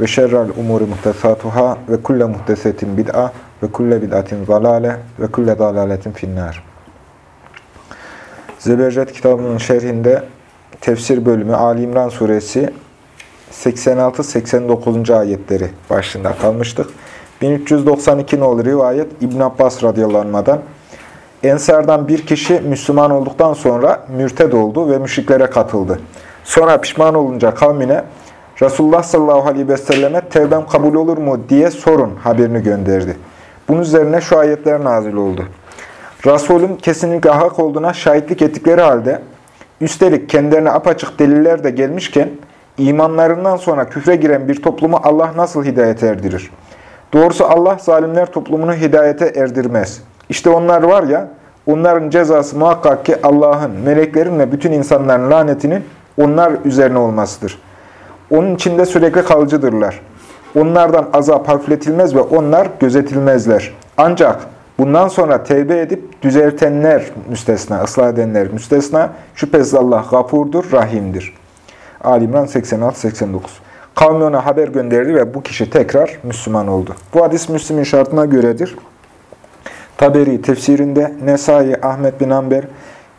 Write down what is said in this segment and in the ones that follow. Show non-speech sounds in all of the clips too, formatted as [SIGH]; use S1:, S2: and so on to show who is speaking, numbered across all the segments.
S1: ve şerrel umuri muhtesatuhâ ve kulle muhtesetin bid'a ve kulle bid'atin zalale ve kulle zalaletin finnâr. Zebercet kitabının şerhinde tefsir bölümü Ali İmran suresi 86-89. ayetleri başında kalmıştık. 1392 nolu rivayet İbn Abbas radıyallahu Ensardan bir kişi Müslüman olduktan sonra mürted oldu ve müşriklere katıldı. Sonra pişman olunca kavmine Resulullah sallallahu aleyhi ve selleme tevbem kabul olur mu diye sorun haberini gönderdi. Bunun üzerine şu ayetler nazil oldu. Resulüm kesinlikle hak olduğuna şahitlik ettikleri halde, üstelik kendilerine apaçık deliller de gelmişken, imanlarından sonra küfre giren bir toplumu Allah nasıl hidayet erdirir? Doğrusu Allah zalimler toplumunu hidayete erdirmez. İşte onlar var ya, onların cezası muhakkak ki Allah'ın, meleklerin ve bütün insanların lanetinin onlar üzerine olmasıdır. Onun içinde sürekli kalıcıdırlar. Onlardan azap hafifletilmez ve onlar gözetilmezler. Ancak bundan sonra tevbe edip düzeltenler müstesna, ıslah edenler müstesna, şüphesiz Allah gafurdur, rahimdir. Ali İmran 86-89 Kavmi ona haber gönderdi ve bu kişi tekrar Müslüman oldu. Bu hadis Müslüm'ün şartına göredir. Taberi tefsirinde, Nesai, Ahmet bin Amber,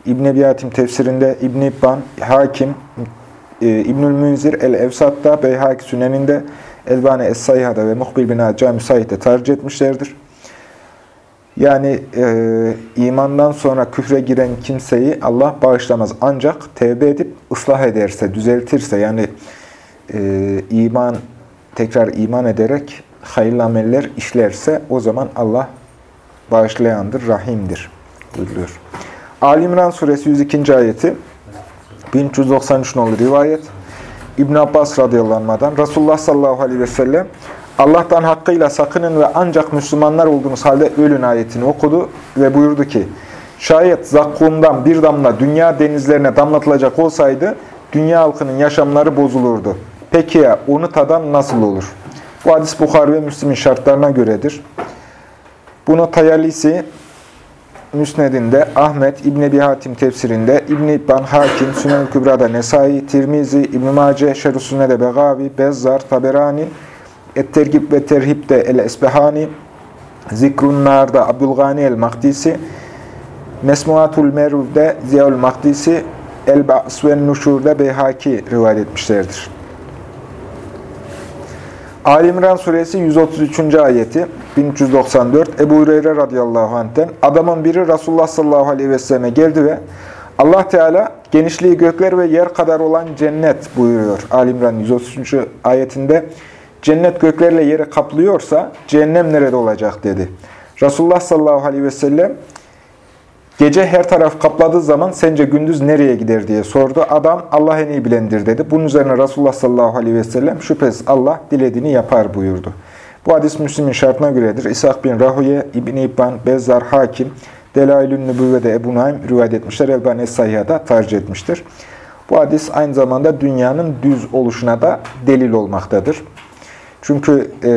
S1: İbn-i Biyatim tefsirinde, İbn-i İbban, Hakim, İbnül Münzir, El-Evsat'ta, Beyhaki Sünen'inde, Elbani Es-Sayha'da ve Muhbil bin Acca Müsait'te tercih etmişlerdir. Yani e, imandan sonra küfre giren kimseyi Allah bağışlamaz. Ancak tevbe edip ıslah ederse, düzeltirse, yani e, iman tekrar iman ederek hayırlı ameller işlerse o zaman Allah bağışlayandır, rahimdir buyuruyor. Ali İmran suresi 102. ayeti 1393 nolu rivayet İbn Abbas radıyallahu anh'dan Resulullah sallallahu aleyhi ve sellem Allah'tan hakkıyla sakının ve ancak Müslümanlar olduğunuz halde ölün ayetini okudu ve buyurdu ki şayet zakkumdan bir damla dünya denizlerine damlatılacak olsaydı dünya halkının yaşamları bozulurdu. Peki ya onu tadan nasıl olur? Bu hadis Bukhari ve Müslim'in şartlarına göredir. Bunu Tayalisi Müsned'inde, Ahmet, İbn Ebi Hatim tefsirinde, İbn İbban, Hakim, Sünen Kübra'da Nesai, Tirmizi, İbn Mace, Şerh-i Sünne'de Begavi, Bezzar, Taberani, Et-Tergib ve Terhib'de El-Esbehani, Zikrun Nar'da Abdülgani el-Mahdisi, Mesmuatul Meruv'de Ziyaül Mahdisi, El-Ba's ve Nuşur'da Beyhaki rivayet etmişlerdir. Ali İmran suresi 133. ayeti 1394 Ebu Hureyre radıyallahu anh'ten adamın biri Resulullah sallallahu aleyhi ve selleme geldi ve Allah Teala genişliği gökler ve yer kadar olan cennet buyuruyor. Ali İmran 133. ayetinde cennet göklerle yeri kaplıyorsa cehennem nerede olacak dedi. Resulullah sallallahu aleyhi ve sellem Gece her taraf kapladığı zaman sence gündüz nereye gider diye sordu. Adam Allah en iyi bilendir dedi. Bunun üzerine Resulullah sallallahu aleyhi ve sellem şüphesiz Allah dilediğini yapar buyurdu. Bu hadis Müslim'in şartına göredir. İshak bin Rahuye, İbn-i İbban, Bezzar, Hakim, Delailün Nübüvve'de Ebu Naim rivayet etmişler. Elbani Es-Sayyah'da tercih etmiştir. Bu hadis aynı zamanda dünyanın düz oluşuna da delil olmaktadır. Çünkü e,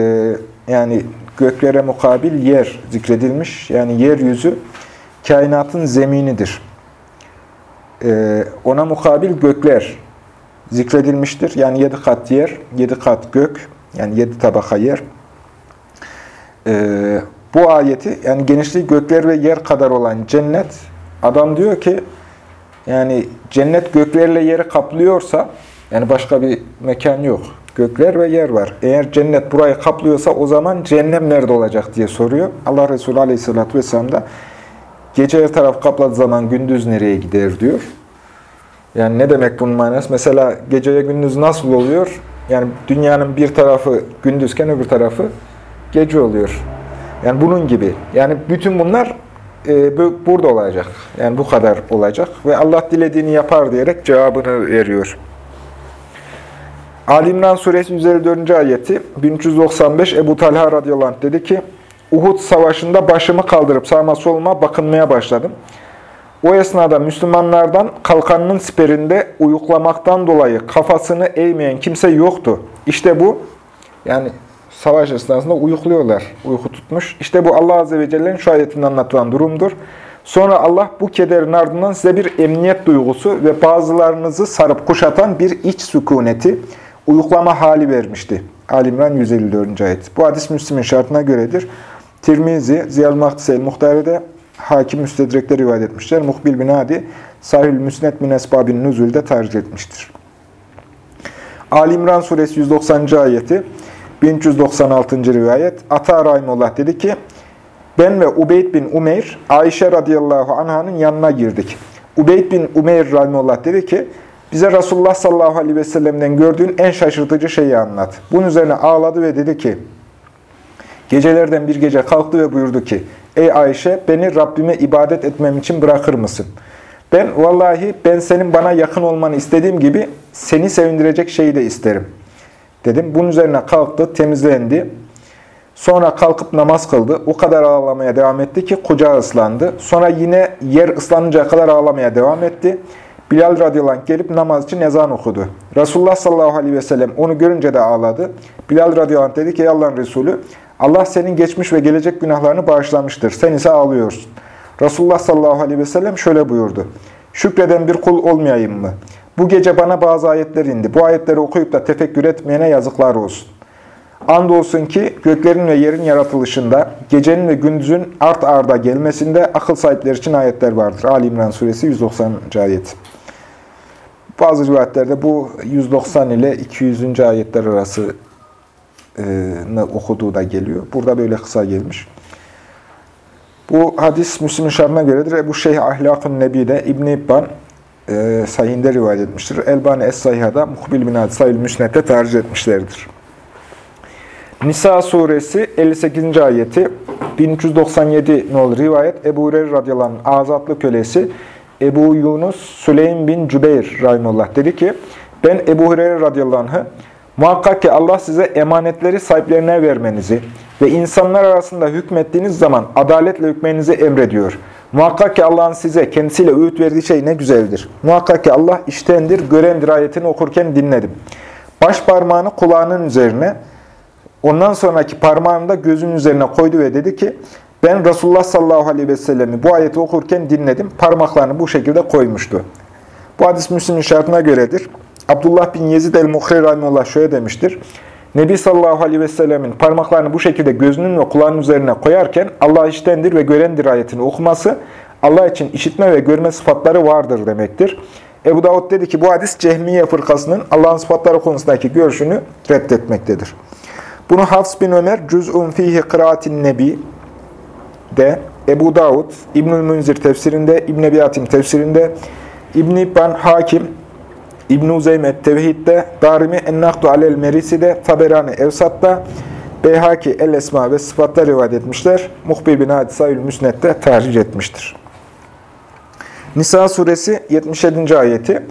S1: yani göklere mukabil yer zikredilmiş. Yani yeryüzü kainatın zeminidir. Ee, ona mukabil gökler zikredilmiştir. Yani yedi kat yer, yedi kat gök, yani yedi tabaka yer. Ee, bu ayeti, yani genişliği gökler ve yer kadar olan cennet, adam diyor ki, yani cennet göklerle yeri kaplıyorsa, yani başka bir mekan yok. Gökler ve yer var. Eğer cennet burayı kaplıyorsa o zaman cehennem nerede olacak diye soruyor. Allah Resulü Aleyhisselatü Vesselam da Gece her taraf kapladığı zaman gündüz nereye gider diyor. Yani ne demek bunun manası? Mesela geceye gündüz nasıl oluyor? Yani dünyanın bir tarafı gündüzken öbür tarafı gece oluyor. Yani bunun gibi. Yani bütün bunlar e, burada olacak. Yani bu kadar olacak. Ve Allah dilediğini yapar diyerek cevabını veriyor. Ali İmran Suresi 154. ayeti 1395 Ebu Talha radıyallahu anh dedi ki Uhud savaşında başımı kaldırıp sağma soluma bakınmaya başladım. O esnada Müslümanlardan kalkanının siperinde uyuklamaktan dolayı kafasını eğmeyen kimse yoktu. İşte bu, yani savaş esnasında uyukluyorlar, uyku tutmuş. İşte bu Allah Azze ve Celle'nin şu ayetinde anlatılan durumdur. Sonra Allah bu kederin ardından size bir emniyet duygusu ve bazılarınızı sarıp kuşatan bir iç sükuneti, uyuklama hali vermişti. Ali İmran 154. ayet. Bu hadis Müslim'in şartına göredir. Tirmizi, Ziyal Mahtisel Muhtare'de Hakim Müstedrek'te rivayet etmişler. Muhbil bin Adi, Sahil Müsnet min Esbabin Nüzül'de tercih etmiştir. Ali İmran Suresi 190. ayeti, 1396. rivayet. Ata Rahimullah dedi ki, ben ve Ubeyd bin Umeyr, Ayşe radıyallahu anh'ın yanına girdik. Ubeyd bin Umeyr Rahimullah dedi ki, bize Resulullah sallallahu aleyhi ve sellem'den gördüğün en şaşırtıcı şeyi anlat. Bunun üzerine ağladı ve dedi ki, gecelerden bir gece kalktı ve buyurdu ki, Ey Ayşe, beni Rabbime ibadet etmem için bırakır mısın? Ben vallahi ben senin bana yakın olmanı istediğim gibi seni sevindirecek şeyi de isterim. Dedim. Bunun üzerine kalktı, temizlendi. Sonra kalkıp namaz kıldı. O kadar ağlamaya devam etti ki kucağı ıslandı. Sonra yine yer ıslanıncaya kadar ağlamaya devam etti. Bilal radıyallahu anh gelip namaz için ezan okudu. Resulullah sallallahu aleyhi ve sellem onu görünce de ağladı. Bilal radıyallahu anh dedi ki Allah'ın Resulü Allah senin geçmiş ve gelecek günahlarını bağışlamıştır. Sen ise ağlıyorsun. Resulullah sallallahu aleyhi ve sellem şöyle buyurdu. Şükreden bir kul olmayayım mı? Bu gece bana bazı ayetler indi. Bu ayetleri okuyup da tefekkür etmeyene yazıklar olsun. Andolsun ki göklerin ve yerin yaratılışında, gecenin ve gündüzün art arda gelmesinde akıl sahipleri için ayetler vardır. Ali İmran Suresi 190. ayet. Bazı rivayetlerde bu 190 ile 200. ayetler arası okuduğu da geliyor. Burada böyle kısa gelmiş. Bu hadis Müslim'in şartına göredir. Ebu Şeyh Ahlakun Nebi'de İbn-i İbban e, sahihinde rivayet etmiştir. Elbani Es-Sahiha'da Muhbil bin Adi Sayül Müsnet'te tercih etmişlerdir. Nisa suresi 58. ayeti 1397 nol rivayet Ebu Hureyre radıyallahu anh azatlı kölesi Ebu Yunus Süleym bin Cübeyr rahimullah dedi ki ben Ebu Hureyre radıyallahu anh'ı Muhakkak ki Allah size emanetleri sahiplerine vermenizi ve insanlar arasında hükmettiğiniz zaman adaletle hükmenizi emrediyor. Muhakkak ki Allah'ın size kendisiyle öğüt verdiği şey ne güzeldir. Muhakkak ki Allah iştendir, görendir ayetini okurken dinledim. Baş parmağını kulağının üzerine, ondan sonraki parmağını da gözünün üzerine koydu ve dedi ki, ben Resulullah sallallahu aleyhi ve sellemi bu ayeti okurken dinledim. Parmaklarını bu şekilde koymuştu. Bu hadis Müslim'in şartına göredir. Abdullah bin Yezid el-Muhri Rahimullah şöyle demiştir. Nebi sallallahu aleyhi ve sellemin parmaklarını bu şekilde gözünün ve kulağının üzerine koyarken Allah iştendir ve görendir ayetini okuması Allah için işitme ve görme sıfatları vardır demektir. Ebu Davud dedi ki bu hadis Cehmiye fırkasının Allah'ın sıfatları konusundaki görüşünü reddetmektedir. Bunu Hafs bin Ömer Cüz'un fihi kıraatin nebi de Ebu Davud, İbnül Münzir tefsirinde, İbn Ebi Hatim tefsirinde, İbn İbban Hakim İbn-i Uzeymet Tevhid'de, Darimi Ennaktu Alel Merisi'de, Taberani Evsat'ta, Beyhaki El Esma ve Sıfat'ta rivayet etmişler. Muhbir bin Hadisayül Müsnet'te tercih etmiştir. Nisa suresi 77. ayeti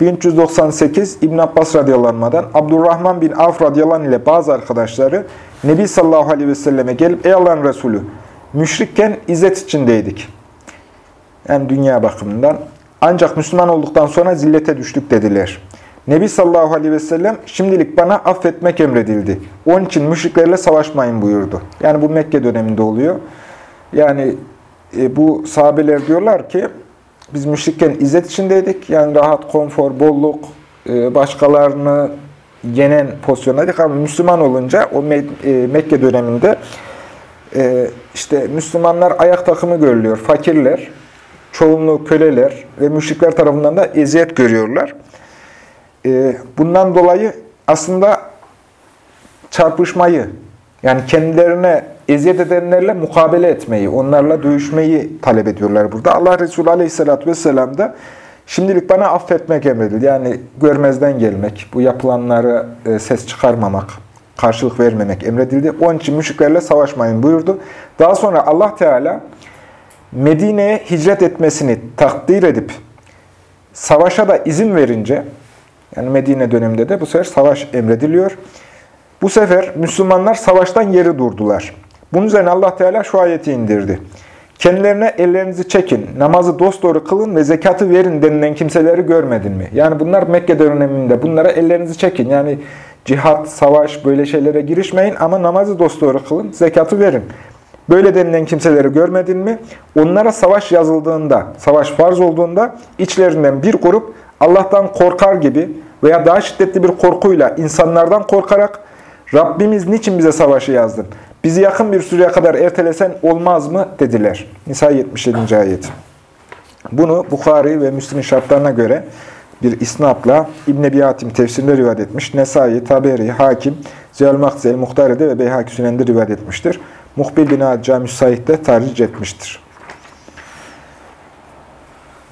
S1: 1398 İbn Abbas radıyallahu Abdurrahman bin Avf radıyallahu ile bazı arkadaşları Nebi sallallahu aleyhi ve selleme gelip ey Allah'ın Resulü müşrikken izzet içindeydik. Yani dünya bakımından ancak Müslüman olduktan sonra zillete düştük dediler. Nebi sallallahu aleyhi ve sellem şimdilik bana affetmek emredildi. Onun için müşriklerle savaşmayın buyurdu. Yani bu Mekke döneminde oluyor. Yani e, bu sahabeler diyorlar ki biz müşrikken izzet içindeydik. Yani rahat, konfor, bolluk, e, başkalarını yenen pozisyondaydık ama Müslüman olunca o Me e, Mekke döneminde e, işte Müslümanlar ayak takımı görülüyor, fakirler çoğunluğu köleler ve müşrikler tarafından da eziyet görüyorlar. Ee, bundan dolayı aslında çarpışmayı, yani kendilerine eziyet edenlerle mukabele etmeyi, onlarla dövüşmeyi talep ediyorlar burada. Allah Resulü Aleyhisselatü Vesselam da şimdilik bana affetmek emredildi. Yani görmezden gelmek, bu yapılanları e, ses çıkarmamak, karşılık vermemek emredildi. Onun için müşriklerle savaşmayın buyurdu. Daha sonra Allah Teala Medine'ye hicret etmesini takdir edip savaşa da izin verince Yani Medine döneminde de bu sefer savaş emrediliyor. Bu sefer Müslümanlar savaştan geri durdular. Bunun üzerine Allah Teala şu ayeti indirdi. Kendilerine ellerinizi çekin, namazı dosdoğru kılın ve zekatı verin denilen kimseleri görmedin mi? Yani bunlar Mekke döneminde bunlara ellerinizi çekin. Yani cihat, savaş böyle şeylere girişmeyin ama namazı dosdoğru kılın, zekatı verin. Böyle denilen kimseleri görmedin mi? Onlara savaş yazıldığında, savaş farz olduğunda içlerinden bir grup Allah'tan korkar gibi veya daha şiddetli bir korkuyla insanlardan korkarak Rabbimiz niçin bize savaşı yazdın? Bizi yakın bir süreye kadar ertelesen olmaz mı? dediler. Nisa 77. ayet. Bunu Bukhari ve Müslim'in şartlarına göre bir isnapla İbn-i Ebi Hatim tefsirinde rivayet etmiş. Nesai, Taberi, Hakim, Ziyal Makzel, Muhtare'de ve Beyhaki Sünen'de rivayet etmiştir. Muhbil bin Ad Cami Said'de tercih etmiştir.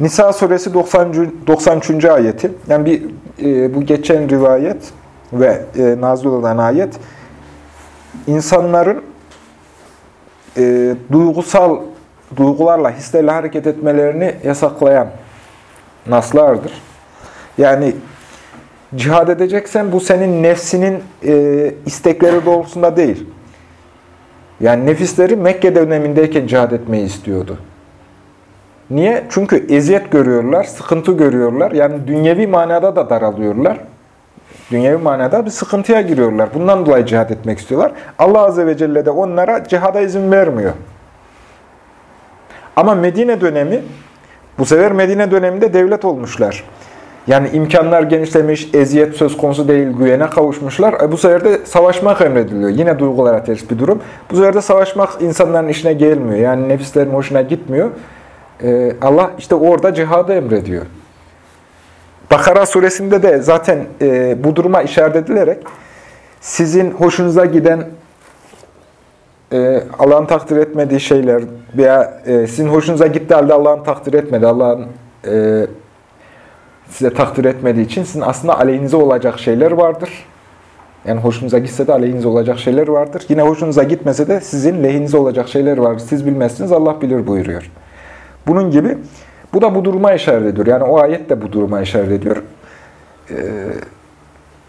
S1: Nisa suresi 90. 93. ayeti. Yani bir e, bu geçen rivayet ve e, nazil olan ayet insanların e, duygusal duygularla, hislerle hareket etmelerini yasaklayan naslardır. Yani cihad edeceksen bu senin nefsinin e, istekleri doğrultusunda değil. Yani nefisleri Mekke dönemindeyken cihad etmeyi istiyordu. Niye? Çünkü eziyet görüyorlar, sıkıntı görüyorlar. Yani dünyevi manada da daralıyorlar. Dünyevi manada bir sıkıntıya giriyorlar. Bundan dolayı cihad etmek istiyorlar. Allah Azze ve Celle de onlara cihada izin vermiyor. Ama Medine dönemi, bu sefer Medine döneminde devlet olmuşlar. Yani imkanlar genişlemiş, eziyet söz konusu değil, güvene kavuşmuşlar. E bu sefer de savaşmak emrediliyor. Yine duygulara ters bir durum. Bu sefer de savaşmak insanların işine gelmiyor. Yani nefislerin hoşuna gitmiyor. Ee, Allah işte orada cihadı emrediyor. Bakara suresinde de zaten e, bu duruma işaret edilerek sizin hoşunuza giden e, Allah'ın takdir etmediği şeyler veya e, sizin hoşunuza gitti halde Allah'ın takdir etmedi, Allah'ın e, size takdir etmediği için sizin aslında aleyhinize olacak şeyler vardır. Yani hoşunuza gitse de aleyhinize olacak şeyler vardır. Yine hoşunuza gitmese de sizin lehinize olacak şeyler vardır. Siz bilmezsiniz, Allah bilir buyuruyor. Bunun gibi bu da bu duruma işaret ediyor. Yani o ayet de bu duruma işaret ediyor. Ee,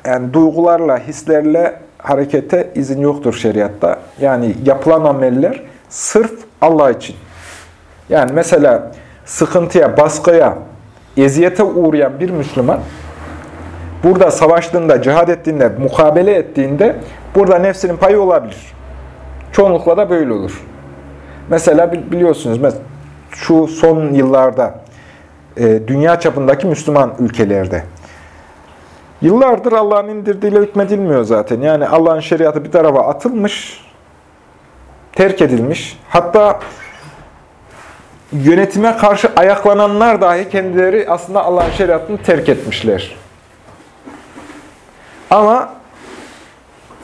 S1: yani duygularla, hislerle harekete izin yoktur şeriatta. Yani yapılan ameller sırf Allah için. Yani mesela sıkıntıya, baskıya, eziyete uğrayan bir Müslüman burada savaştığında, cihad ettiğinde, mukabele ettiğinde burada nefsinin payı olabilir. Çoğunlukla da böyle olur. Mesela biliyorsunuz şu son yıllarda e, dünya çapındaki Müslüman ülkelerde yıllardır Allah'ın indirdiğiyle hükmedilmiyor zaten. Yani Allah'ın şeriatı bir tarafa atılmış, terk edilmiş. Hatta yönetime karşı ayaklananlar dahi kendileri aslında Allah'ın şeriatını terk etmişler. Ama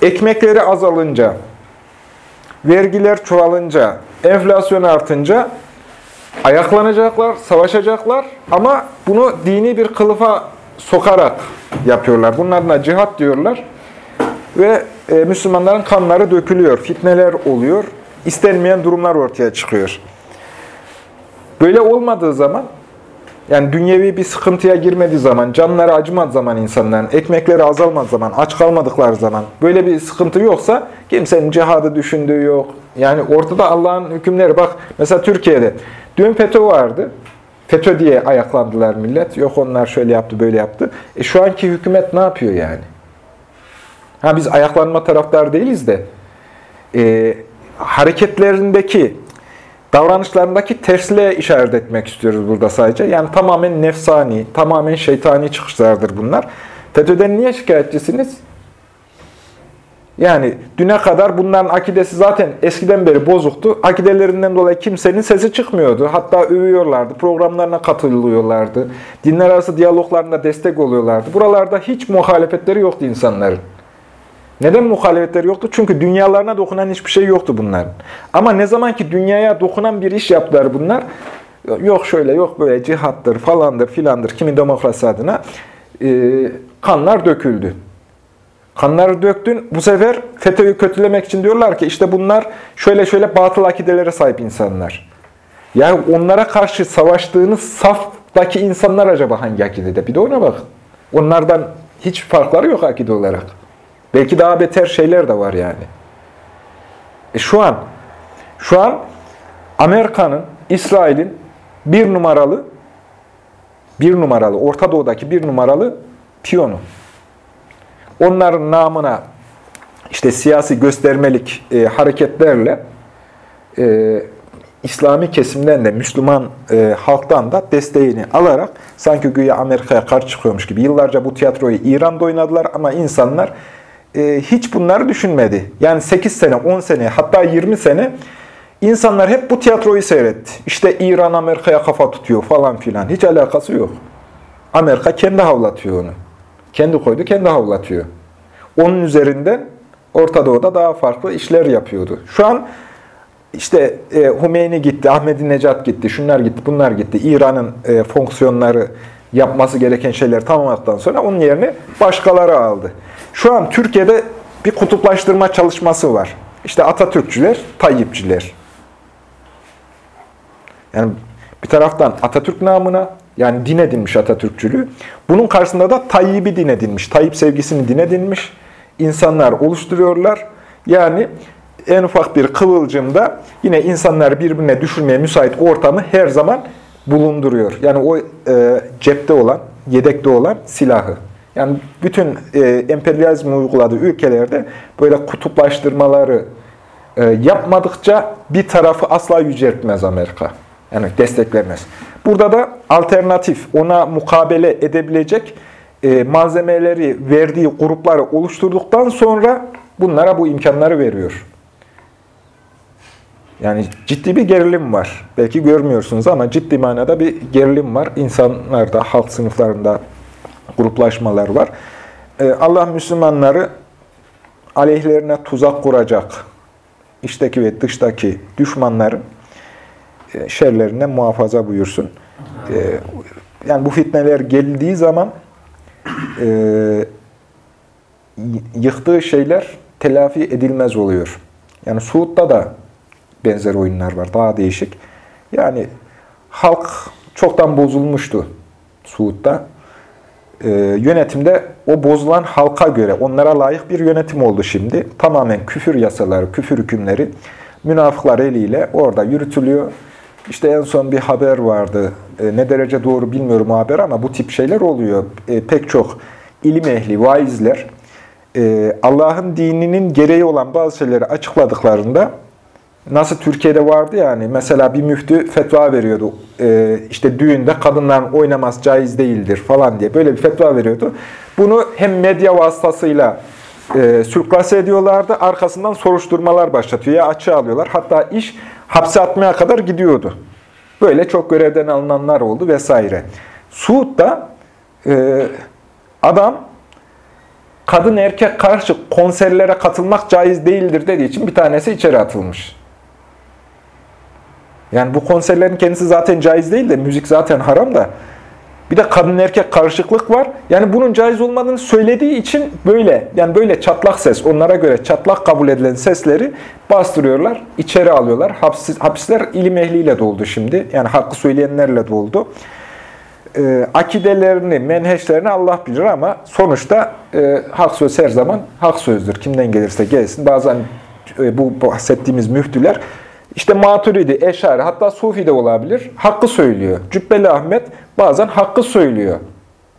S1: ekmekleri azalınca, vergiler çoğalınca, enflasyon artınca ayaklanacaklar, savaşacaklar ama bunu dini bir kılıfa sokarak yapıyorlar. Bunlar da cihat diyorlar. Ve e, Müslümanların kanları dökülüyor, fitneler oluyor, istenmeyen durumlar ortaya çıkıyor. Böyle olmadığı zaman, yani dünyevi bir sıkıntıya girmediği zaman, canları acımadığı zaman insanların, ekmekleri azalmadığı zaman, aç kalmadıkları zaman, böyle bir sıkıntı yoksa kimsenin cihadı düşündüğü yok. Yani ortada Allah'ın hükümleri. Bak mesela Türkiye'de dün FETÖ vardı. FETÖ diye ayaklandılar millet. Yok onlar şöyle yaptı, böyle yaptı. E şu anki hükümet ne yapıyor yani? Ha biz ayaklanma taraftar değiliz de e, hareketlerindeki davranışlarındaki tersliğe işaret etmek istiyoruz burada sadece. Yani tamamen nefsani, tamamen şeytani çıkışlardır bunlar. FETÖ'den niye şikayetçisiniz? Yani düne kadar bunların akidesi zaten eskiden beri bozuktu. Akidelerinden dolayı kimsenin sesi çıkmıyordu. Hatta övüyorlardı, programlarına katılıyorlardı. Dinler arası diyaloglarına destek oluyorlardı. Buralarda hiç muhalefetleri yoktu insanların. Neden muhalefetleri yoktu? Çünkü dünyalarına dokunan hiçbir şey yoktu bunların. Ama ne zaman ki dünyaya dokunan bir iş yaptılar bunlar, yok şöyle, yok böyle cihattır, falandır, filandır, kimi demokrasi adına e, kanlar döküldü. Kanları döktün. Bu sefer FETÖ'yü kötülemek için diyorlar ki işte bunlar şöyle şöyle batıl akidelere sahip insanlar. Yani onlara karşı savaştığınız saftaki insanlar acaba hangi akidede? Bir de ona bakın. Onlardan hiç farkları yok akide olarak. Belki daha beter şeyler de var yani. E şu an şu an Amerika'nın, İsrail'in bir numaralı bir numaralı, Orta Doğu'daki bir numaralı piyonu. Onların namına işte siyasi göstermelik e, hareketlerle e, İslami kesimden de Müslüman e, halktan da desteğini alarak sanki güya Amerika'ya karşı çıkıyormuş gibi yıllarca bu tiyatroyu İran'da oynadılar ama insanlar e, hiç bunları düşünmedi. Yani 8 sene, 10 sene hatta 20 sene insanlar hep bu tiyatroyu seyretti. İşte İran Amerika'ya kafa tutuyor falan filan. Hiç alakası yok. Amerika kendi havlatıyor onu. Kendi koydu, kendi havlatıyor. Onun üzerinden Orta Doğu'da daha farklı işler yapıyordu. Şu an işte e, Hümeyni gitti, Ahmedi Necat gitti, şunlar gitti, bunlar gitti. İran'ın e, fonksiyonları yapması gereken şeyler tamamladıktan sonra onun yerini başkaları aldı. Şu an Türkiye'de bir kutuplaştırma çalışması var. İşte Atatürkçüler, Tayyipçiler. Yani bir taraftan Atatürk namına, yani din edinmiş Atatürkçülüğü. Bunun karşısında da Tayyip'i din edinmiş, Tayyip sevgisini din edinmiş insanlar oluşturuyorlar. Yani en ufak bir kıvılcımda yine insanlar birbirine düşürmeye müsait ortamı her zaman bulunduruyor. Yani o e, cepte olan, yedekte olan silahı. Yani bütün e, emperyalizmi uyguladığı ülkelerde böyle kutuplaştırmaları e, yapmadıkça bir tarafı asla yüceltmez Amerika. Yani desteklemez. Burada da alternatif, ona mukabele edebilecek e, malzemeleri verdiği grupları oluşturduktan sonra bunlara bu imkanları veriyor. Yani ciddi bir gerilim var. Belki görmüyorsunuz ama ciddi manada bir gerilim var. İnsanlarda, halk sınıflarında gruplaşmalar var. E, Allah Müslümanları aleyhlerine tuzak kuracak içteki ve dıştaki düşmanların e, şerlerinden muhafaza buyursun. Yani bu fitneler geldiği zaman e, yıktığı şeyler telafi edilmez oluyor. Yani Suud'da da benzer oyunlar var. Daha değişik. Yani halk çoktan bozulmuştu Suud'da. Ee, yönetimde o bozulan halka göre onlara layık bir yönetim oldu şimdi. Tamamen küfür yasaları, küfür hükümleri münafıklar eliyle orada yürütülüyor. İşte en son bir haber vardı. E, ne derece doğru bilmiyorum haber ama bu tip şeyler oluyor. E, pek çok ilim ehli, vaizler e, Allah'ın dininin gereği olan bazı şeyleri açıkladıklarında nasıl Türkiye'de vardı yani mesela bir müftü fetva veriyordu. E, işte düğünde kadınların oynaması caiz değildir falan diye böyle bir fetva veriyordu. Bunu hem medya vasıtasıyla e, sürklase ediyorlardı. Arkasından soruşturmalar başlatıyor ya açığa alıyorlar. Hatta iş hapse atmaya kadar gidiyordu. Böyle çok görevden alınanlar oldu vesaire. Suud'da e, adam kadın erkek karşı konserlere katılmak caiz değildir dediği için bir tanesi içeri atılmış. Yani bu konserlerin kendisi zaten caiz değil de müzik zaten haram da bir de kadın erkek karışıklık var. Yani bunun caiz olmadığını söylediği için böyle yani böyle çatlak ses onlara göre çatlak kabul edilen sesleri bastırıyorlar, içeri alıyorlar. Hapis, hapisler ilim ehliyle doldu şimdi. Yani hakkı söyleyenlerle doldu. E, akidelerini, menheşlerini Allah bilir ama sonuçta e, hak söz her zaman hak sözdür. Kimden gelirse gelsin. Bazen e, bu bahsettiğimiz müftüler işte Maturidi, Eşari hatta Sufi de olabilir. Hakkı söylüyor. Cübbeli Ahmet bazen hakkı söylüyor.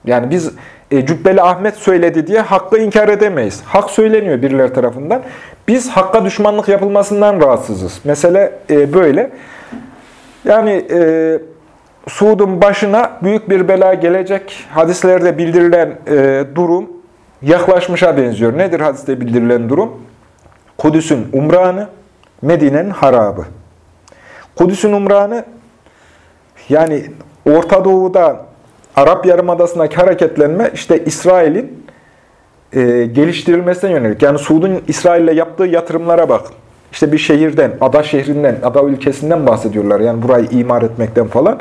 S1: Yani biz e, Cübbeli Ahmet söyledi diye hakkı inkar edemeyiz. Hak söyleniyor birileri tarafından. Biz hakka düşmanlık yapılmasından rahatsızız. Mesele e, böyle. Yani e, Suud'un başına büyük bir bela gelecek. Hadislerde bildirilen e, durum yaklaşmışa benziyor. Nedir hadiste bildirilen durum? Kudüs'ün umranı, Medine'nin harabı. Kudüs'ün umranı yani Orta Doğu'da Arap Yarımadası'ndaki hareketlenme işte İsrail'in e, geliştirilmesine yönelik. Yani Suud'un İsrail'le yaptığı yatırımlara bak. İşte bir şehirden, ada şehrinden, ada ülkesinden bahsediyorlar. Yani burayı imar etmekten falan.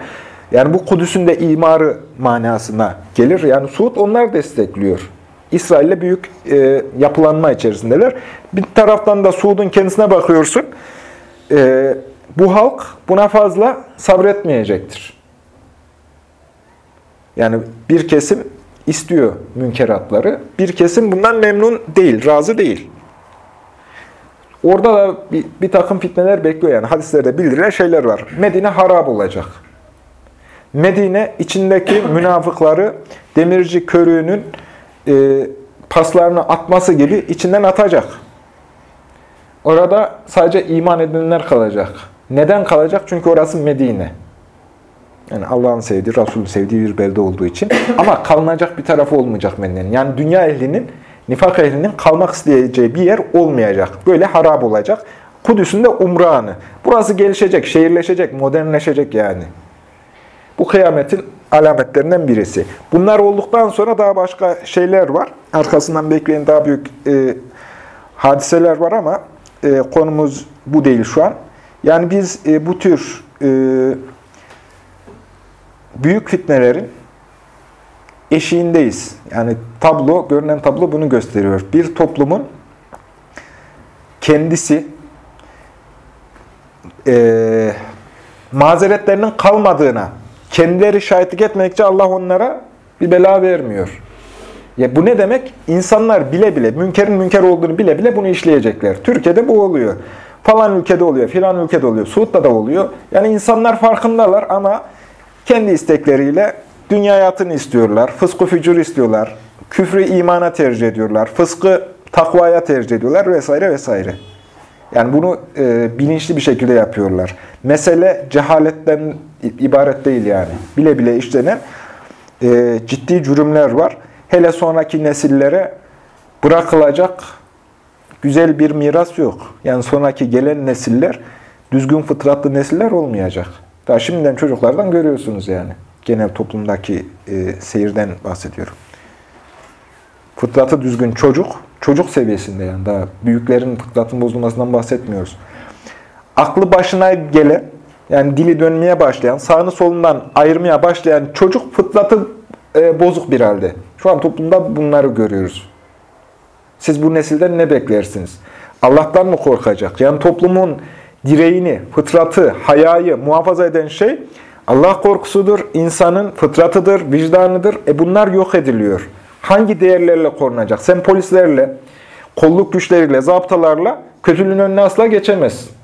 S1: Yani bu Kudüs'ün de imarı manasına gelir. Yani Suud onlar destekliyor. İsrail'le büyük e, yapılanma içerisindeler. Bir taraftan da Suud'un kendisine bakıyorsun. E, bu halk buna fazla sabretmeyecektir. Yani bir kesim istiyor münkeratları. Bir kesim bundan memnun değil, razı değil. Orada da bir, bir takım fitneler bekliyor yani. Hadislerde bildirilen şeyler var. Medine harap olacak. Medine içindeki münafıkları demirci körüğünün e, paslarını atması gibi içinden atacak. Orada sadece iman edenler kalacak. Neden kalacak? Çünkü orası Medine. Yani Allah'ın sevdiği, Resul'ün sevdiği bir belde olduğu için. [COUGHS] Ama kalınacak bir tarafı olmayacak Medine'nin. Yani dünya ehlinin, nifak ehlinin kalmak isteyeceği bir yer olmayacak. Böyle harap olacak. Kudüs'ün de umranı. Burası gelişecek, şehirleşecek, modernleşecek yani. Bu kıyametin alametlerinden birisi. Bunlar olduktan sonra daha başka şeyler var. Arkasından bekleyen daha büyük e, hadiseler var ama e, konumuz bu değil şu an. Yani biz e, bu tür e, büyük fitnelerin eşiğindeyiz. Yani tablo, görünen tablo bunu gösteriyor. Bir toplumun kendisi e, mazeretlerinin kalmadığına, kendileri şahitlik etmedikçe Allah onlara bir bela vermiyor. Ya bu ne demek? İnsanlar bile bile, münkerin münker olduğunu bile bile bunu işleyecekler. Türkiye'de bu oluyor. Falan ülkede oluyor, filan ülkede oluyor, Suud'da da oluyor. Yani insanlar farkındalar ama kendi istekleriyle dünya hayatını istiyorlar, fıskı fücur istiyorlar, küfrü imana tercih ediyorlar, fıskı takvaya tercih ediyorlar vesaire vesaire. Yani bunu e, bilinçli bir şekilde yapıyorlar. Mesele cehaletten ibaret değil yani. Bile bile işlenen e, ciddi cürümler var. Hele sonraki nesillere bırakılacak güzel bir miras yok. Yani sonraki gelen nesiller düzgün fıtratlı nesiller olmayacak. Daha şimdiden çocuklardan görüyorsunuz yani. Genel toplumdaki e, seyirden bahsediyorum. Fıtratı düzgün çocuk, çocuk seviyesinde yani daha büyüklerin fıtratın bozulmasından bahsetmiyoruz. Aklı başına gele, yani dili dönmeye başlayan, sağını solundan ayırmaya başlayan çocuk fıtratı e, bozuk bir halde. Şu an toplumda bunları görüyoruz. Siz bu nesilden ne beklersiniz? Allah'tan mı korkacak? Yani toplumun direğini, fıtratı, hayayı muhafaza eden şey Allah korkusudur, insanın fıtratıdır, vicdanıdır. E bunlar yok ediliyor. Hangi değerlerle korunacak? Sen polislerle, kolluk güçleriyle, zaptalarla kötülüğün önüne asla geçemezsin.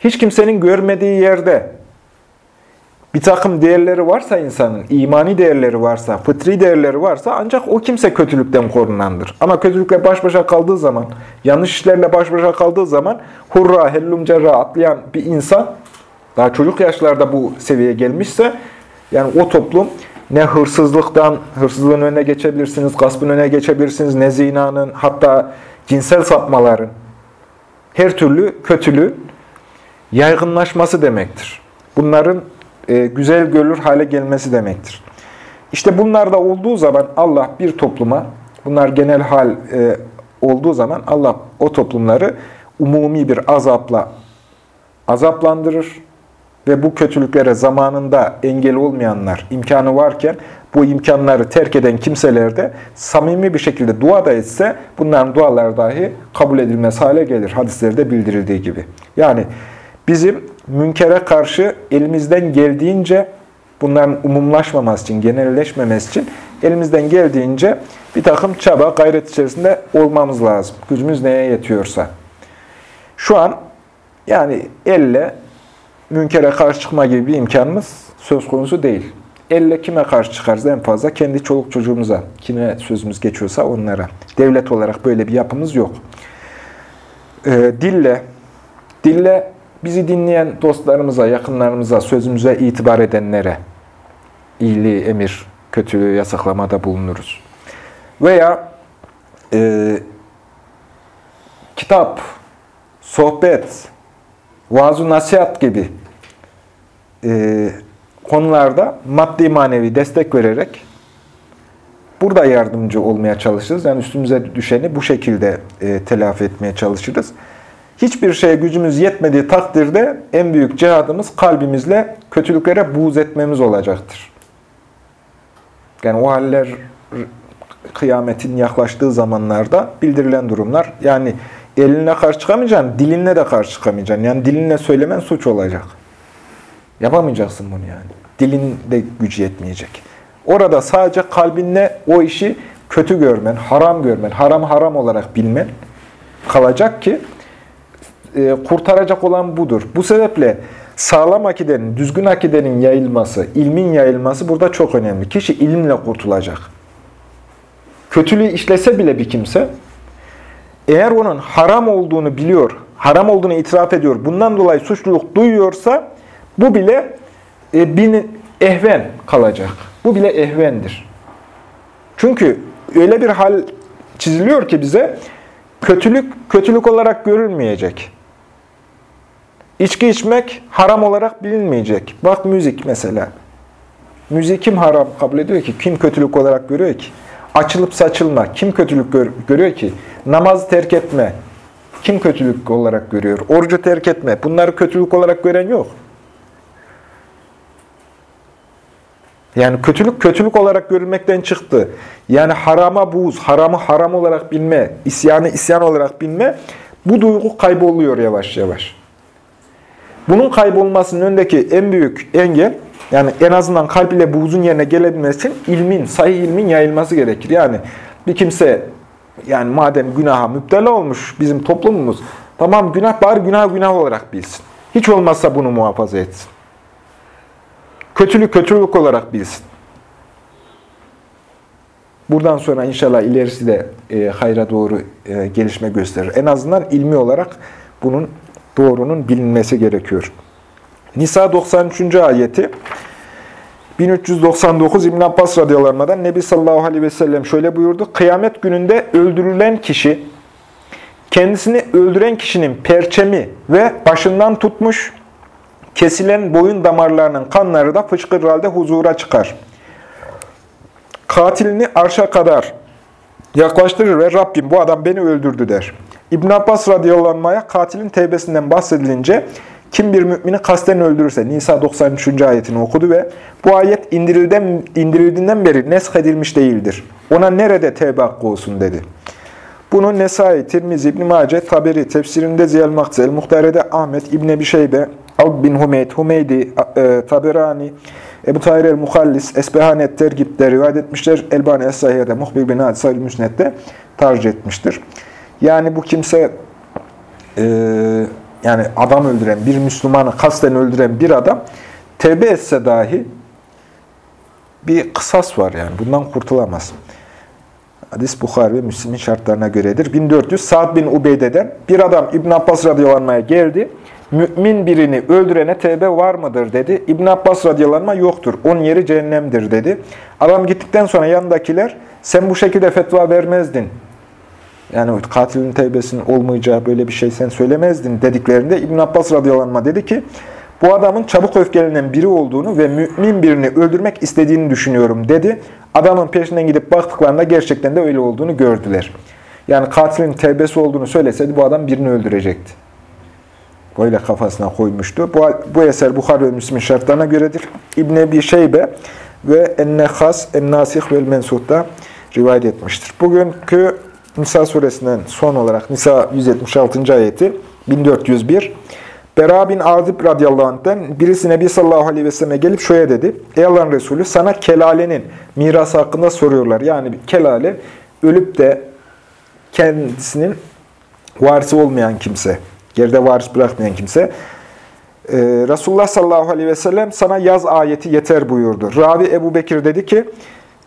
S1: Hiç kimsenin görmediği yerde bir takım değerleri varsa insanın, imani değerleri varsa, fıtri değerleri varsa ancak o kimse kötülükten korunandır. Ama kötülükle baş başa kaldığı zaman, yanlış işlerle baş başa kaldığı zaman hurra, hellum cerra atlayan bir insan, daha çocuk yaşlarda bu seviyeye gelmişse, yani o toplum ne hırsızlıktan, hırsızlığın önüne geçebilirsiniz, gaspın önüne geçebilirsiniz, ne zinanın, hatta cinsel sapmaların, her türlü kötülüğün yaygınlaşması demektir. Bunların e, güzel görülür hale gelmesi demektir. İşte bunlar da olduğu zaman Allah bir topluma, bunlar genel hal e, olduğu zaman Allah o toplumları umumi bir azapla azaplandırır ve bu kötülüklere zamanında engel olmayanlar, imkanı varken bu imkanları terk eden kimseler de samimi bir şekilde dua da etse bunların duaları dahi kabul edilmez hale gelir. Hadislerde bildirildiği gibi. Yani bizim münkere karşı elimizden geldiğince bunların umumlaşmaması için, genelleşmemesi için elimizden geldiğince bir takım çaba, gayret içerisinde olmamız lazım. Gücümüz neye yetiyorsa. Şu an yani elle münkere karşı çıkma gibi bir imkanımız söz konusu değil. Elle kime karşı çıkarız en fazla? Kendi çoluk çocuğumuza. Kime sözümüz geçiyorsa onlara. Devlet olarak böyle bir yapımız yok. Ee, dille, dille bizi dinleyen dostlarımıza, yakınlarımıza, sözümüze itibar edenlere iyiliği emir, kötülüğü yasaklamada bulunuruz. Veya e, kitap, sohbet, vaaz nasihat gibi e, konularda maddi manevi destek vererek burada yardımcı olmaya çalışırız. Yani üstümüze düşeni bu şekilde e, telafi etmeye çalışırız. Hiçbir şeye gücümüz yetmediği takdirde en büyük cihadımız kalbimizle kötülüklere buğz etmemiz olacaktır. Yani o haller kıyametin yaklaştığı zamanlarda bildirilen durumlar. Yani eline karşı çıkamayacaksın, dilinle de karşı çıkamayacaksın. Yani dilinle söylemen suç olacak. Yapamayacaksın bunu yani. Dilin de gücü yetmeyecek. Orada sadece kalbinle o işi kötü görmen, haram görmen, haram haram olarak bilmen kalacak ki e, kurtaracak olan budur. Bu sebeple sağlam akidenin, düzgün akidenin yayılması, ilmin yayılması burada çok önemli. Kişi ilimle kurtulacak. Kötülüğü işlese bile bir kimse, eğer onun haram olduğunu biliyor, haram olduğunu itiraf ediyor, bundan dolayı suçluluk duyuyorsa, bu bile e, bir ehven kalacak. Bu bile ehvendir. Çünkü öyle bir hal çiziliyor ki bize, kötülük kötülük olarak görülmeyecek. İçki içmek haram olarak bilinmeyecek. Bak müzik mesela. Müziği kim haram kabul ediyor ki? Kim kötülük olarak görüyor ki? Açılıp saçılma. Kim kötülük gör görüyor ki? Namazı terk etme. Kim kötülük olarak görüyor? Orucu terk etme. Bunları kötülük olarak gören yok. Yani kötülük kötülük olarak görülmekten çıktı. Yani harama buz, haramı haram olarak bilme, isyanı isyan olarak bilme, bu duygu kayboluyor yavaş yavaş. Bunun kaybolmasının öndeki en büyük engel, yani en azından kalp ile buzun yerine gelebilmesi için ilmin, sahih ilmin yayılması gerekir. Yani bir kimse, yani madem günaha müptela olmuş bizim toplumumuz, tamam günah bari günah günah olarak bilsin. Hiç olmazsa bunu muhafaza etsin. Kötülük kötülük olarak bilsin. Buradan sonra inşallah ilerisi de e, hayra doğru e, gelişme gösterir. En azından ilmi olarak bunun doğrunun bilinmesi gerekiyor. Nisa 93. ayeti 1399 İbn Abbas radıyallahu Nebi sallallahu aleyhi ve sellem şöyle buyurdu. Kıyamet gününde öldürülen kişi kendisini öldüren kişinin perçemi ve başından tutmuş kesilen boyun damarlarının kanları da fışkır halde huzura çıkar. Katilini arşa kadar yaklaştırır ve Rabbim bu adam beni öldürdü der. İbn Abbas radıyallahu katilin tevbesinden bahsedilince kim bir mümini kasten öldürürse Nisa 93. ayetini okudu ve bu ayet indirilden, indirildiğinden beri nesk edilmiş değildir. Ona nerede tevbe hakkı olsun dedi. Bunu Nesai, Tirmizi, İbn-i Mace, Taberi, tefsirinde Ziyal Makzel, Muhtare'de Ahmet, İbn Ebi Şeybe, Ab bin Humeyd, Humeydi, e, Taberani, Ebu Tahir el-Muhallis, Esbehanet Tergib'de rivayet etmişler. Elbani Es-Sahih'de, Muhbir bin Hadis Müsnet'te tercih etmiştir. Yani bu kimse e, yani adam öldüren, bir Müslümanı kasten öldüren bir adam tevbe etse dahi bir kısas var yani. Bundan kurtulamaz. Hadis Bukhari ve Müslim'in şartlarına göredir. 1400 Sa'd bin Ubeyde'den bir adam İbn Abbas radıyallahu geldi. Mümin birini öldürene tevbe var mıdır dedi. İbn Abbas radıyallahu yoktur. Onun yeri cehennemdir dedi. Adam gittikten sonra yanındakiler sen bu şekilde fetva vermezdin. Yani katilin tevbesinin olmayacağı böyle bir şey sen söylemezdin dediklerinde İbn Abbas radıyallahu dedi ki bu adamın çabuk öfkelenen biri olduğunu ve mümin birini öldürmek istediğini düşünüyorum dedi. Adamın peşinden gidip baktıklarında gerçekten de öyle olduğunu gördüler. Yani katilin tevbesi olduğunu söyleseydi bu adam birini öldürecekti. Böyle kafasına koymuştu. Bu, bu eser Bukhari ve Müslim şartlarına göredir. İbn Ebi Şeybe ve En-Nehas, En-Nasih ve El-Mensuh'da rivayet etmiştir. Bugünkü Nisa suresinden son olarak Nisa 176. ayeti 1401 Bera bin Azib radıyallahu anh'ten birisi Nebi sallallahu aleyhi ve selleme gelip şöyle dedi. Ey Allah'ın Resulü sana kelalenin mirası hakkında soruyorlar. Yani kelale ölüp de kendisinin varisi olmayan kimse, geride varis bırakmayan kimse. Ee, Resulullah sallallahu aleyhi ve sellem sana yaz ayeti yeter buyurdu. Ravi Ebu Bekir dedi ki,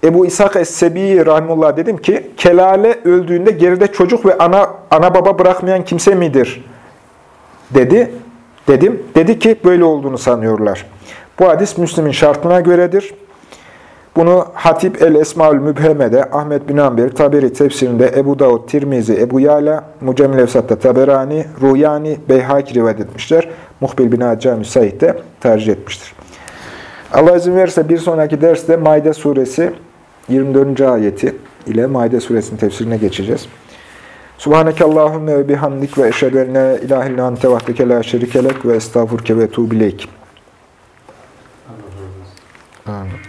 S1: Ebu İshak Es-Sebi rahimullah dedim ki, kelale öldüğünde geride çocuk ve ana ana baba bırakmayan kimse midir? dedi dedim. Dedi ki böyle olduğunu sanıyorlar. Bu hadis Müslim'in şartına göredir. Bunu Hatip el-Esmaül Mübheme'de, Ahmet bin Amber, Taberi tefsirinde, Ebu Davud, Tirmizi, Ebu Yala, Mucemil Efsat'ta Taberani, Ruyani, Beyhaki rivayet etmişler. Muhbil bin Hacca Müsait de tercih etmiştir. Allah izin verirse bir sonraki derste Maide suresi 24. ayeti ile Maide suresinin tefsirine geçeceğiz. Subhaneke Allahümme ve bihamdik ve eşhedü en la ilahe illa ente vahdeke la şerikelek ve estağfurke ve tuğbileyk.